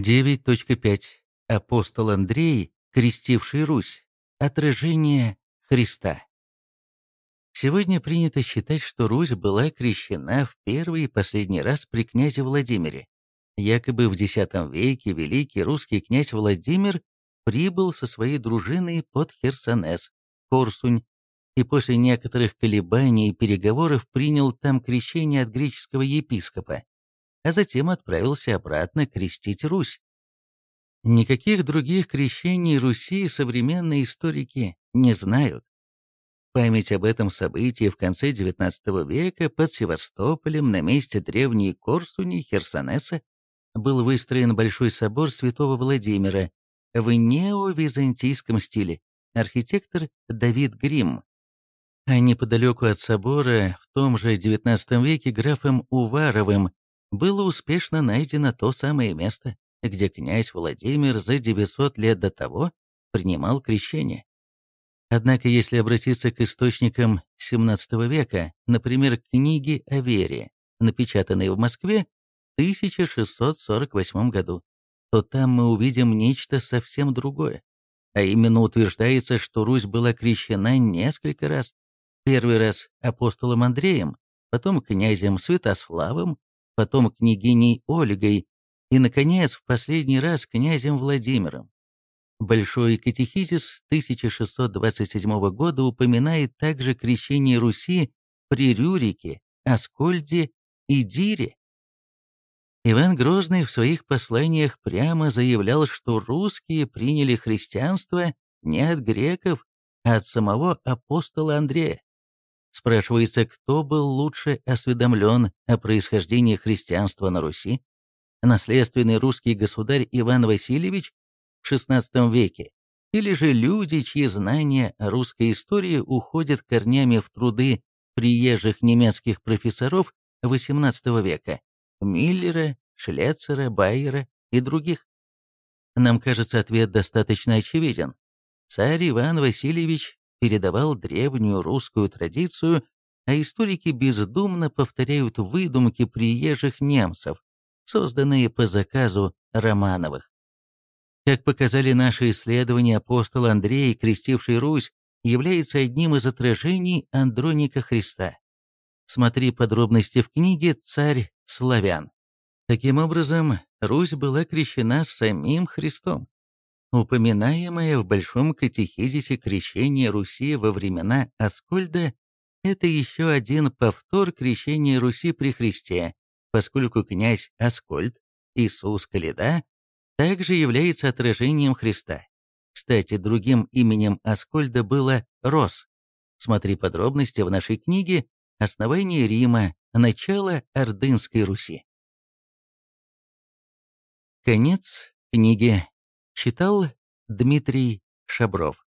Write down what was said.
9.5. Апостол Андрей, крестивший Русь. Отражение Христа. Сегодня принято считать, что Русь была крещена в первый и последний раз при князе Владимире. Якобы в X веке великий русский князь Владимир прибыл со своей дружиной под Херсонес, Корсунь, и после некоторых колебаний и переговоров принял там крещение от греческого епископа, а затем отправился обратно крестить Русь. Никаких других крещений Руси современные историки не знают. Память об этом событии в конце XIX века под Севастополем на месте древней Корсуни Херсонеса был выстроен Большой собор святого Владимира в неовизантийском стиле, архитектор Давид Грим. А неподалеку от собора, в том же XIX веке графом Уваровым, было успешно найдено то самое место, где князь Владимир за 900 лет до того принимал крещение. Однако, если обратиться к источникам XVII века, например, книги о вере, напечатанные в Москве в 1648 году, то там мы увидим нечто совсем другое. А именно утверждается, что Русь была крещена несколько раз. Первый раз апостолом Андреем, потом князем Святославом, потом княгиней Ольгой и, наконец, в последний раз князем Владимиром. Большой катехизис 1627 года упоминает также крещение Руси при Рюрике, Аскольде и Дире. Иван Грозный в своих посланиях прямо заявлял, что русские приняли христианство не от греков, а от самого апостола Андрея. Спрашивается, кто был лучше осведомлен о происхождении христианства на Руси? Наследственный русский государь Иван Васильевич в XVI веке, или же люди, чьи знания о русской истории уходят корнями в труды приезжих немецких профессоров XVIII века, Миллера, Шлецера, Байера и других? Нам кажется, ответ достаточно очевиден. Царь Иван Васильевич передавал древнюю русскую традицию, а историки бездумно повторяют выдумки приезжих немцев, созданные по заказу Романовых. Как показали наши исследования, апостол Андрей, крестивший Русь, является одним из отражений Андроника Христа. Смотри подробности в книге «Царь славян». Таким образом, Русь была крещена самим Христом. Упоминаемое в Большом катехизисе крещение Руси во времена Аскольда – это еще один повтор крещения Руси при Христе, поскольку князь Аскольд, Иисус Каледа, также является отражением Христа. Кстати, другим именем Аскольда было Рос. Смотри подробности в нашей книге «Основание Рима. Начало Ордынской Руси». Конец книги. Читал Дмитрий Шабров.